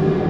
you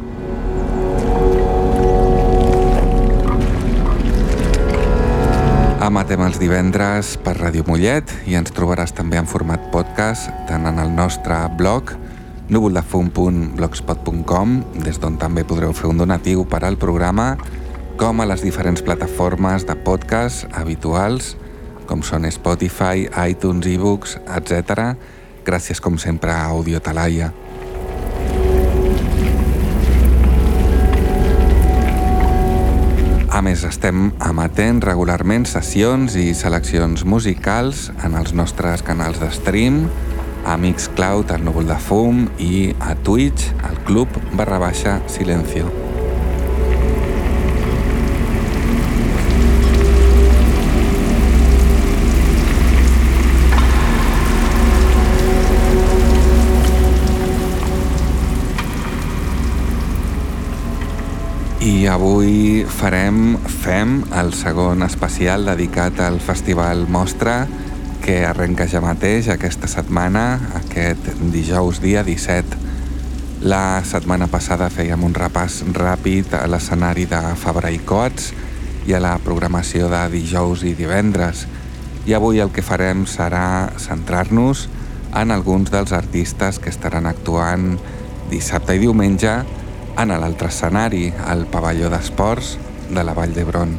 Emetem els divendres per Ràdio Mollet i ens trobaràs també en format podcast tant en el nostre blog núvoldefum.blogspot.com des d'on també podreu fer un donatiu per al programa com a les diferents plataformes de podcast habituals com són Spotify, iTunes, ebooks, etc. Gràcies com sempre a Audio Talaia. Més, estem emetent regularment sessions i seleccions musicals en els nostres canals de stream, a Mixcloud, al Núvol de Fum i a Twitch, al club barra baixa Silencio. I avui farem, fem, el segon especial dedicat al Festival Mostra que arrenca ja mateix aquesta setmana, aquest dijous dia 17. La setmana passada fèiem un repàs ràpid a l'escenari de Fabra i Coats i a la programació de dijous i divendres. I avui el que farem serà centrar-nos en alguns dels artistes que estaran actuant dissabte i diumenge en l'altre escenari, al pavelló d'esports de la Vall d'Hebron.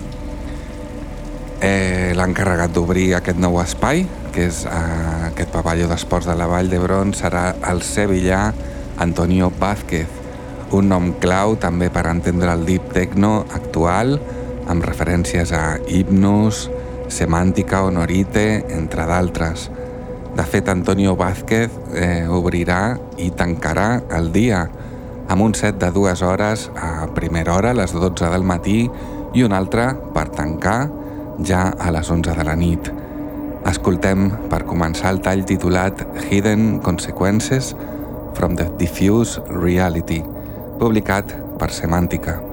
Eh, L'ha encarregat d'obrir aquest nou espai, que és eh, aquest pavelló d'esports de la Vall d'Hebron, serà el sevillà Antonio Vázquez, un nom clau també per entendre el deep techno actual, amb referències a Hypnus, Semàntica, Honorite, entre d'altres. De fet, Antonio Vázquez eh, obrirà i tancarà el dia, amb un set de dues hores a primera hora, a les 12 del matí, i un altre per tancar ja a les 11 de la nit. Escoltem per començar el tall titulat Hidden Consequences from the Diffuse Reality, publicat per Semàntica.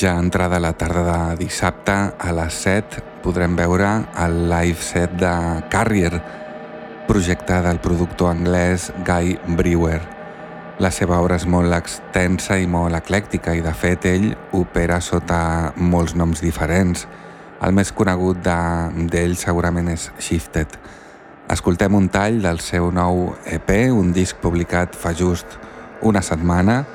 Ja entrada la tarda de dissabte, a les 7, podrem veure el live set de Carrier, projecte del productor anglès Guy Brewer. La seva obra és molt extensa i molt eclèctica i, de fet, ell opera sota molts noms diferents. El més conegut d'ell segurament és Shifted. Escoltem un tall del seu nou EP, un disc publicat fa just una setmana,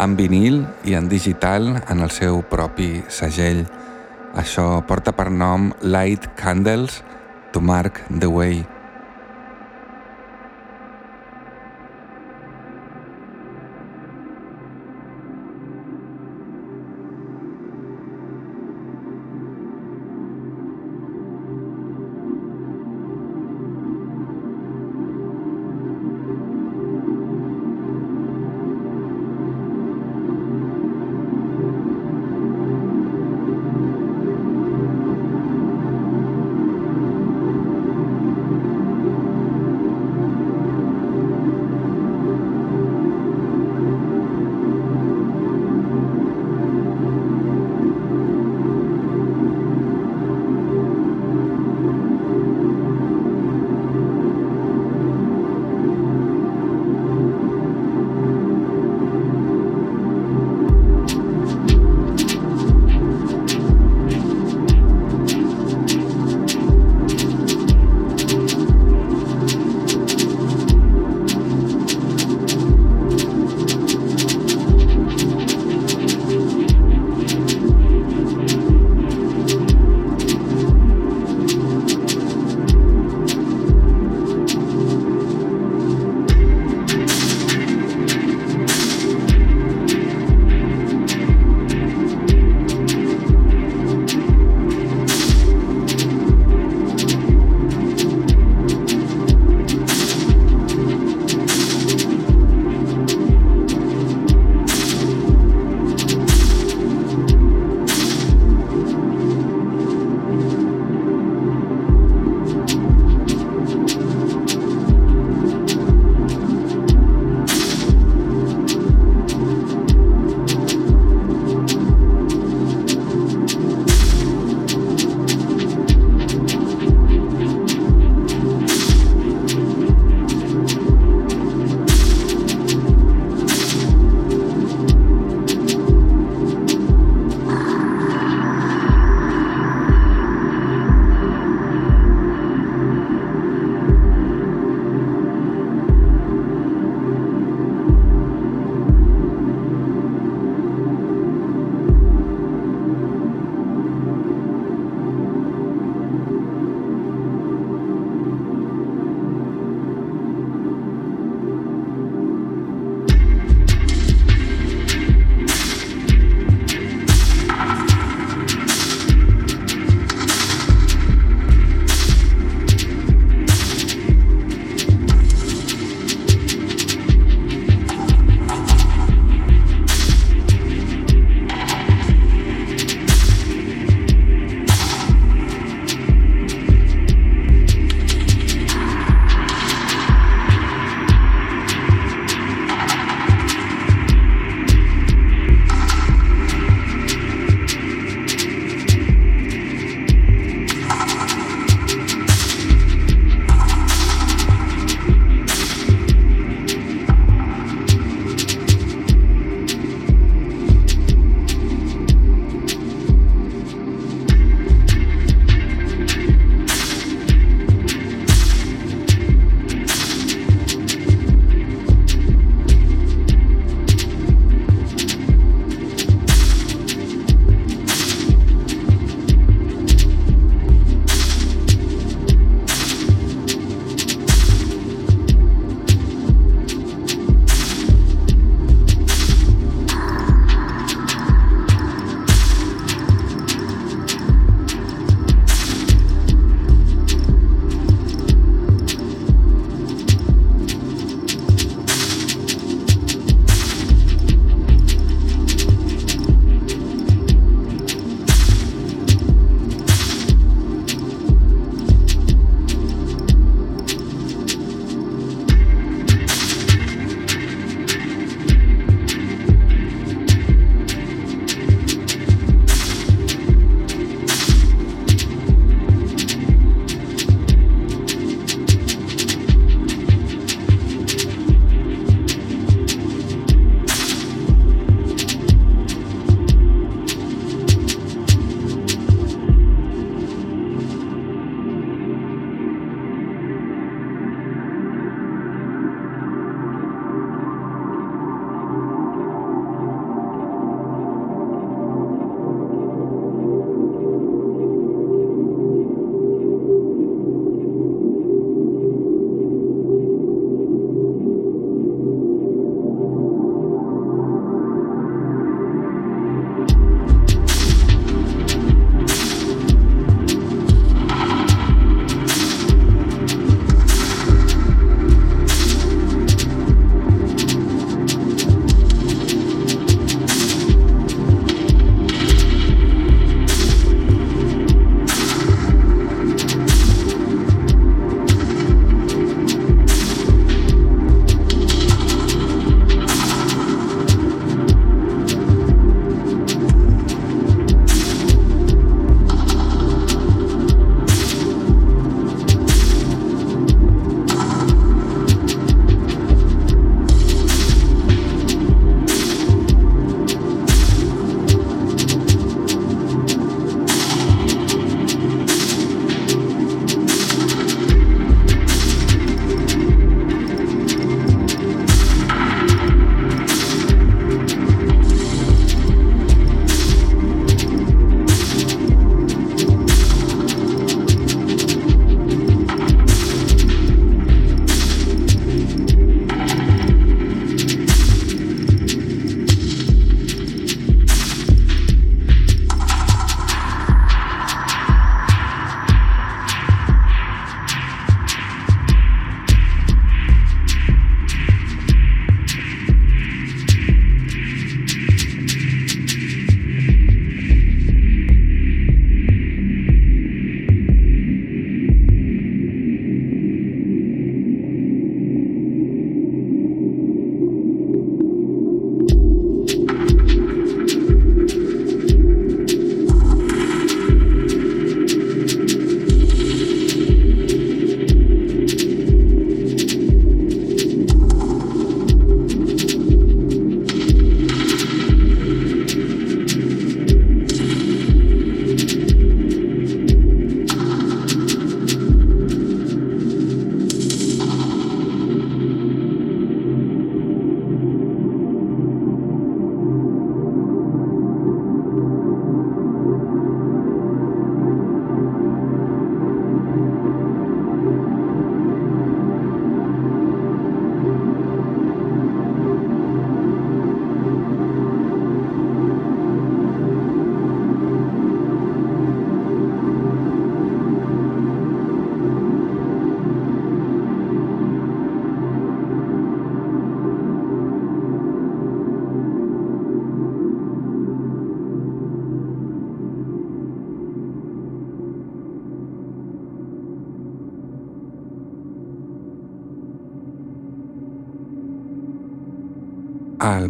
en vinil i en digital en el seu propi segell. Això porta per nom Light Candles to Mark the Way.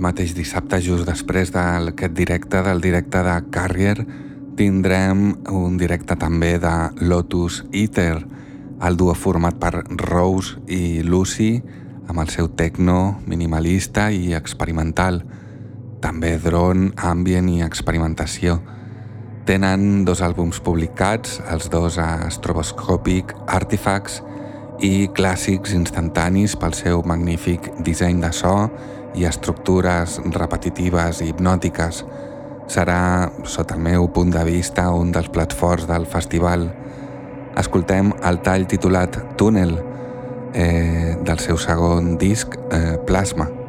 Mateix dissabte, just després d'aquest directe, del directe de Carrier, tindrem un directe també de Lotus Eater, el duo format per Rose i Lucy, amb el seu techno minimalista i experimental, també drone, ambient i experimentació. Tenen dos àlbums publicats, els dos a Stroboscopic Artifacts i clàssics instantanis pel seu magnífic disseny de so i estructures repetitives i hipnòtiques. Serà, sota el meu punt de vista, un dels plats del festival. Escoltem el tall titulat Túnel, eh, del seu segon disc, eh, Plasma.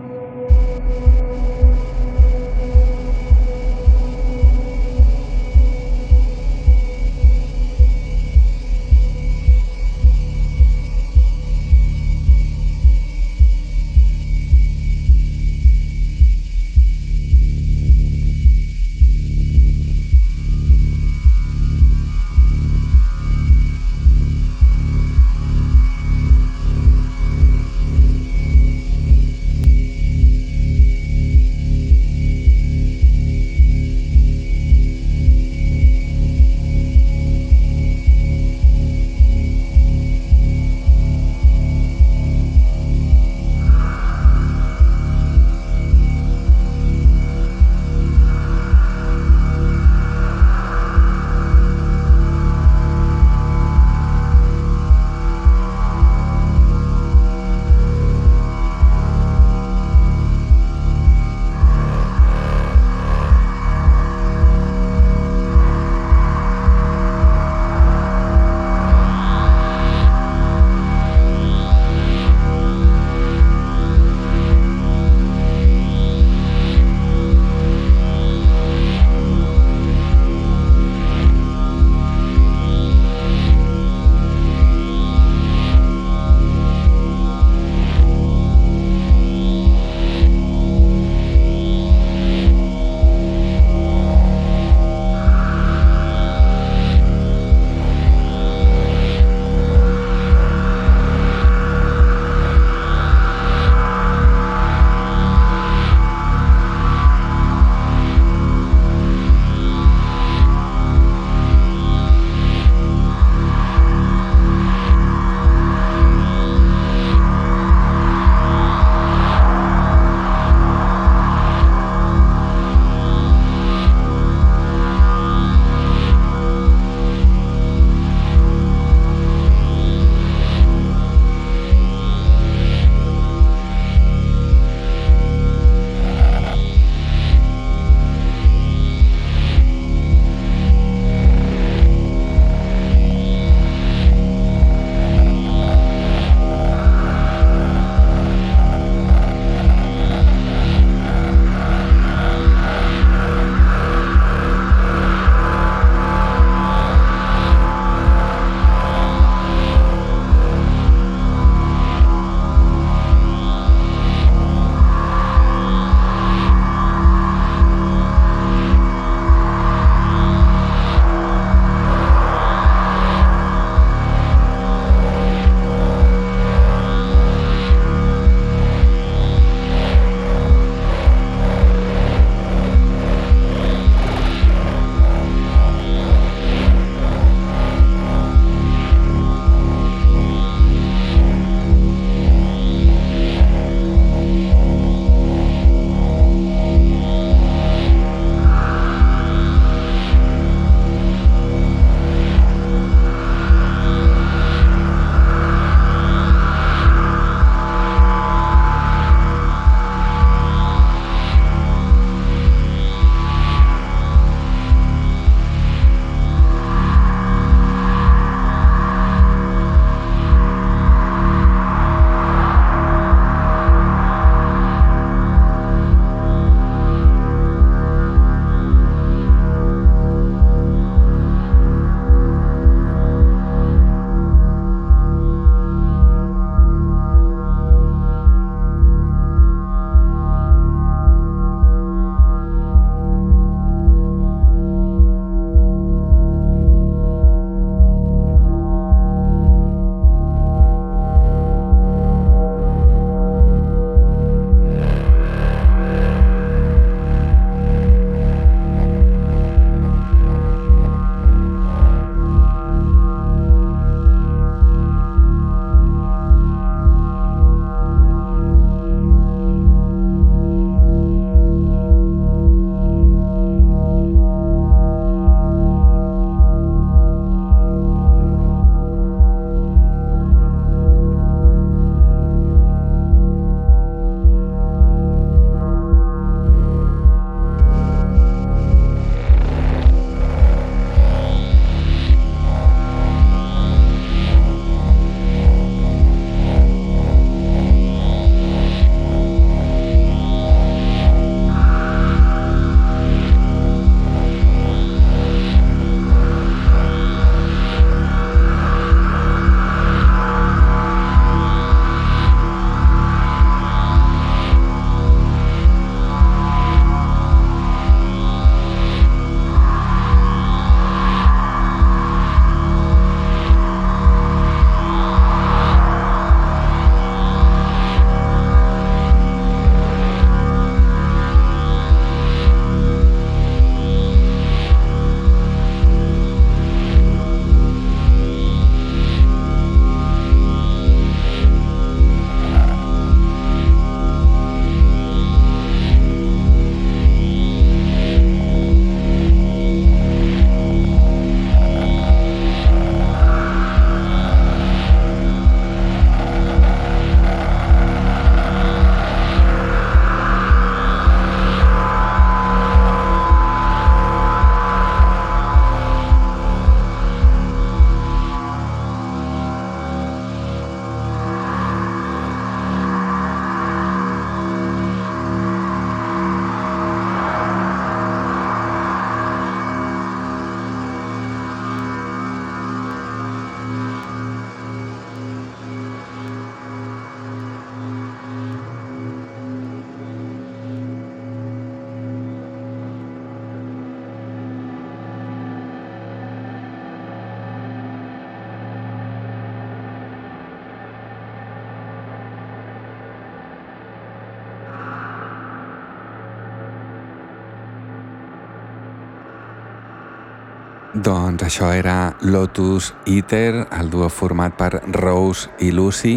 Doncs això era Lotus Eater, el duo format per Rose i Lucy,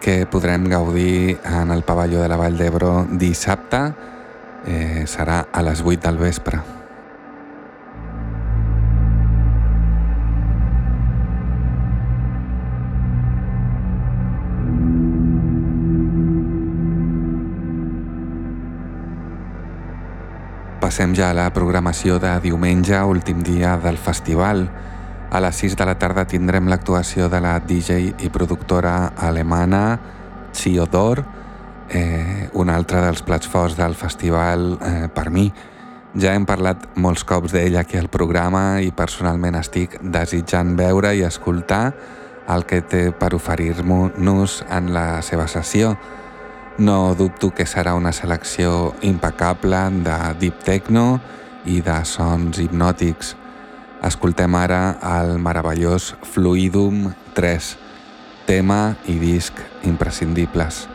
que podrem gaudir en el pavelló de la Vall d'Ebro dissabte. Eh, serà a les 8 del vespre. Passem ja a la programació de diumenge, últim dia del festival. A les 6 de la tarda tindrem l'actuació de la DJ i productora alemana Chiodor, eh, un altre dels plats forts del festival eh, per mi. Ja hem parlat molts cops d'ell aquí al programa i personalment estic desitjant veure i escoltar el que té per oferir-nos en la seva sessió. No dubto que serà una selecció impecable de deep techno i de sons hipnòtics. Escoltem ara el meravellós Fluidum 3, tema i disc imprescindibles.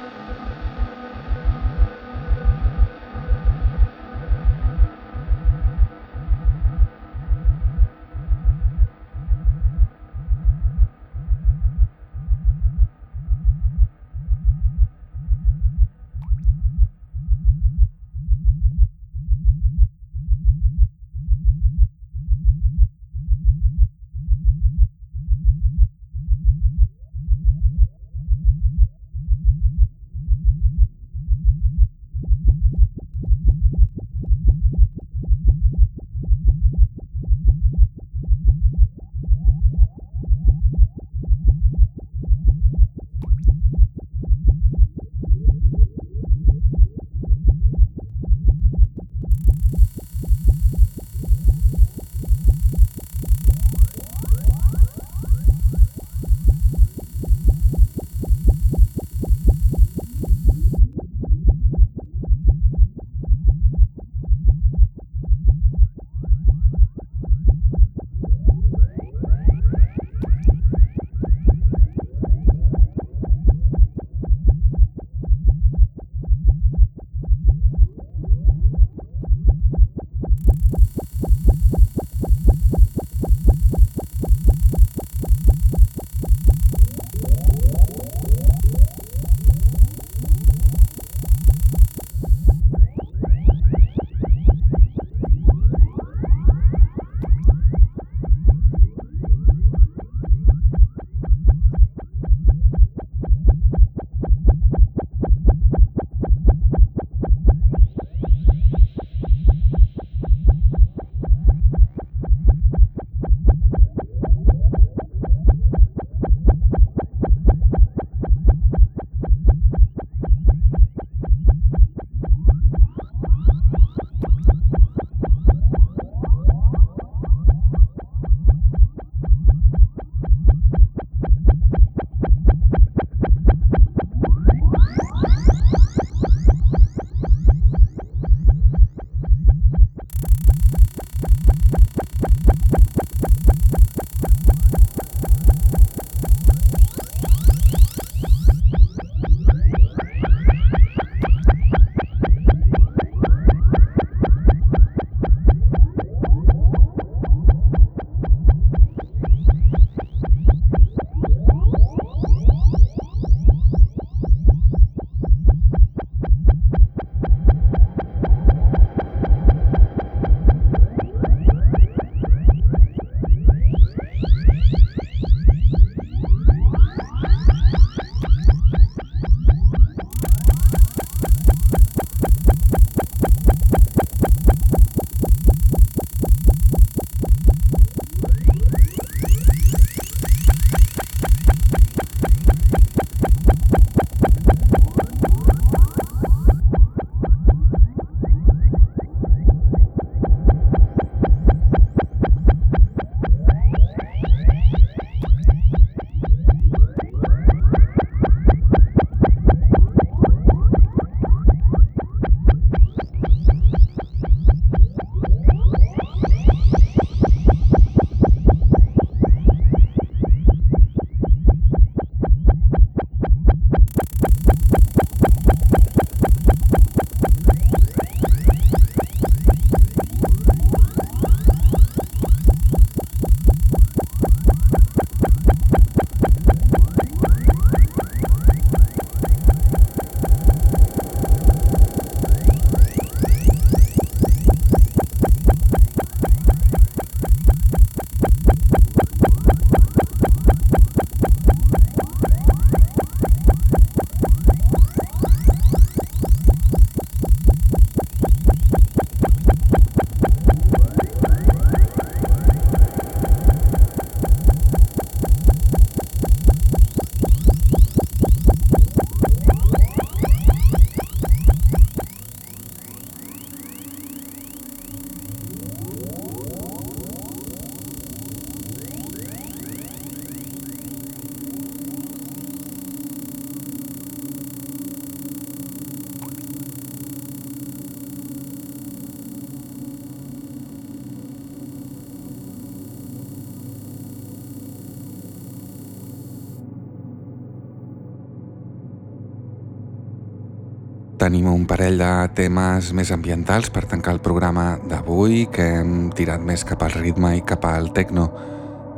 Tenim un parell de temes més ambientals per tancar el programa d'avui que hem tirat més cap al ritme i cap al techno.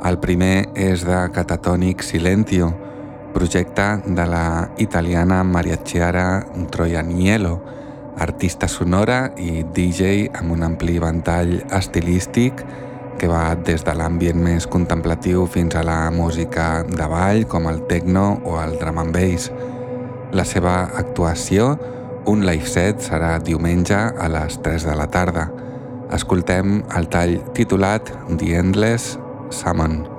El primer és de Catatonic Silentio, projecte de la italiana Maria Chiara Troianiello, artista sonora i DJ amb un ampli ventall estilístic que va des de l'ambient més contemplatiu fins a la música de ball com el techno o el drum and bass. La seva actuació, un live set, serà diumenge a les 3 de la tarda. Escoltem el tall titulat The Endless Summon.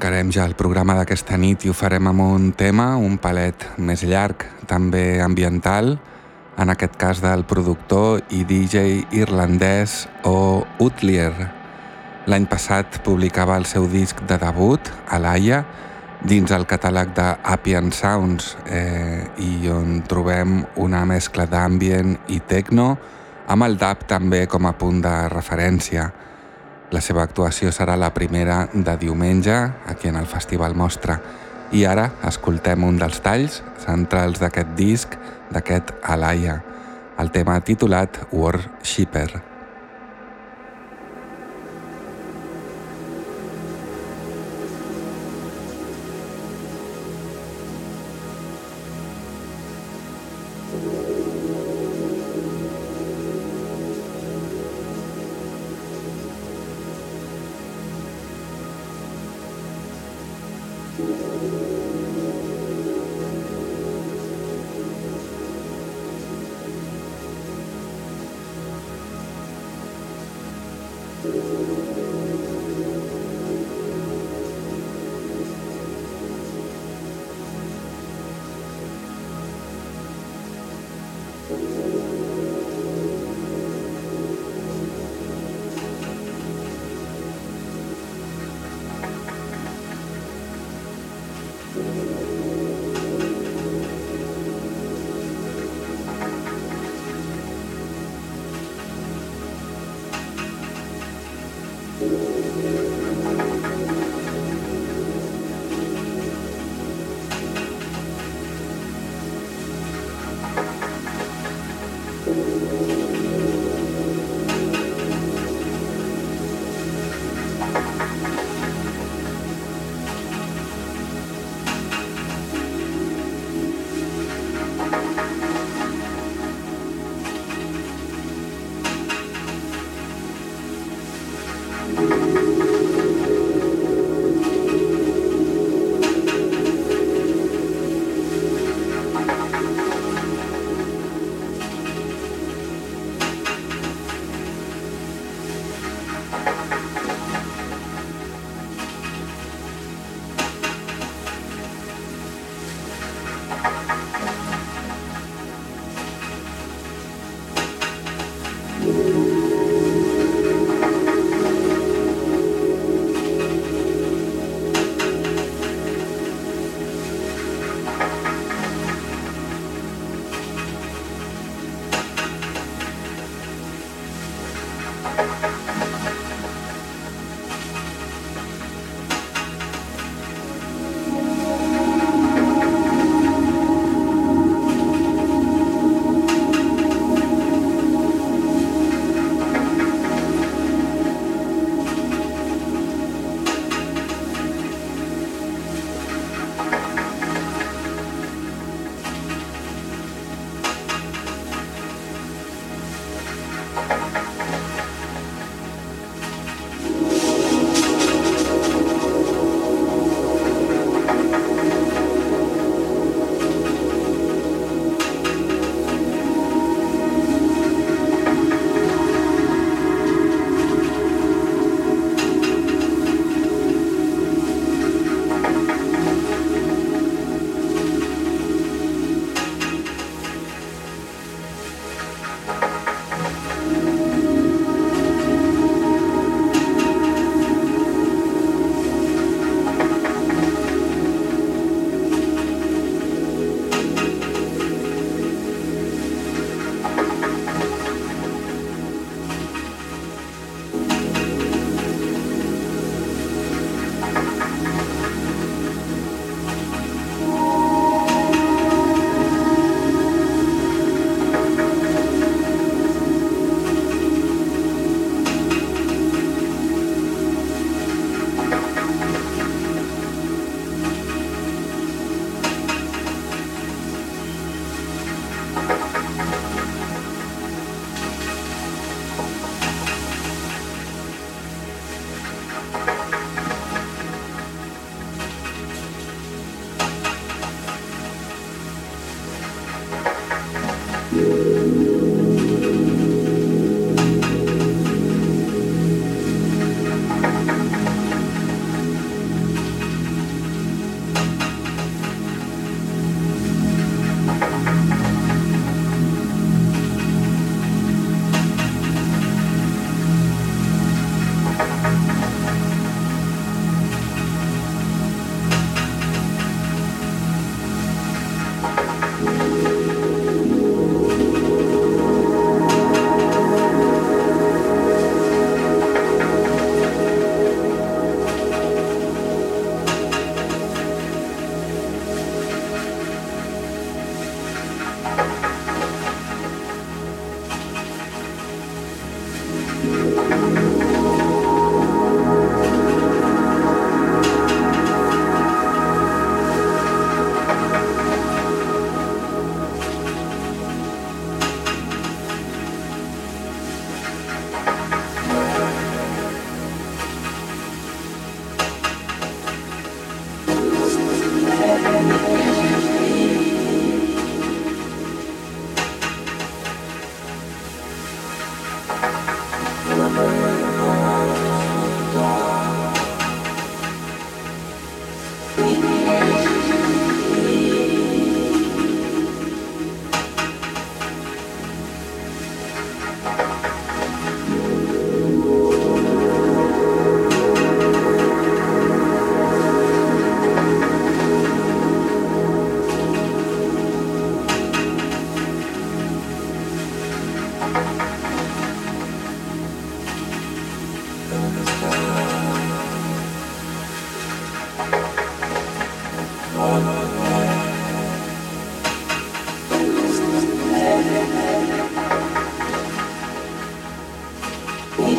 Tancarem ja el programa d'aquesta nit i ho farem amb un tema, un palet més llarg, també ambiental, en aquest cas del productor i DJ irlandès O. Utlier. L'any passat publicava el seu disc de debut, Alaya, dins el catàleg de Appian Sounds eh, i on trobem una mescla d'ambient i techno amb el dub també com a punt de referència. La seva actuació serà la primera de diumenge aquí en el Festival Mostra. I ara escoltem un dels talls centrals d'aquest disc, d'aquest Alaya, el tema titulat Worshipper.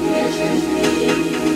Música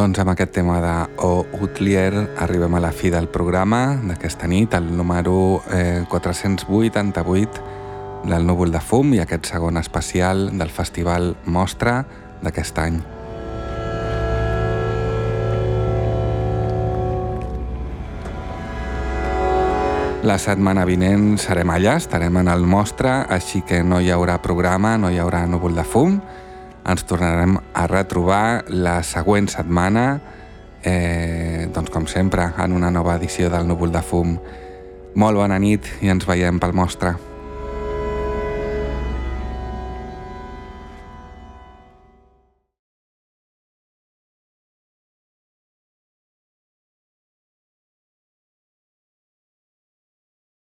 Doncs amb aquest tema de O Utlier arribem a la fi del programa d'aquesta nit, el número eh, 488 del Núvol de Fum i aquest segon especial del Festival Mostra d'aquest any. La setmana vinent serem allà, estarem en el Mostra, així que no hi haurà programa, no hi haurà Núvol de Fum, ens tornarem a retrobar la següent setmana, eh, doncs com sempre, en una nova edició del Núvol de Fum. Molt bona nit i ens veiem pel mostre.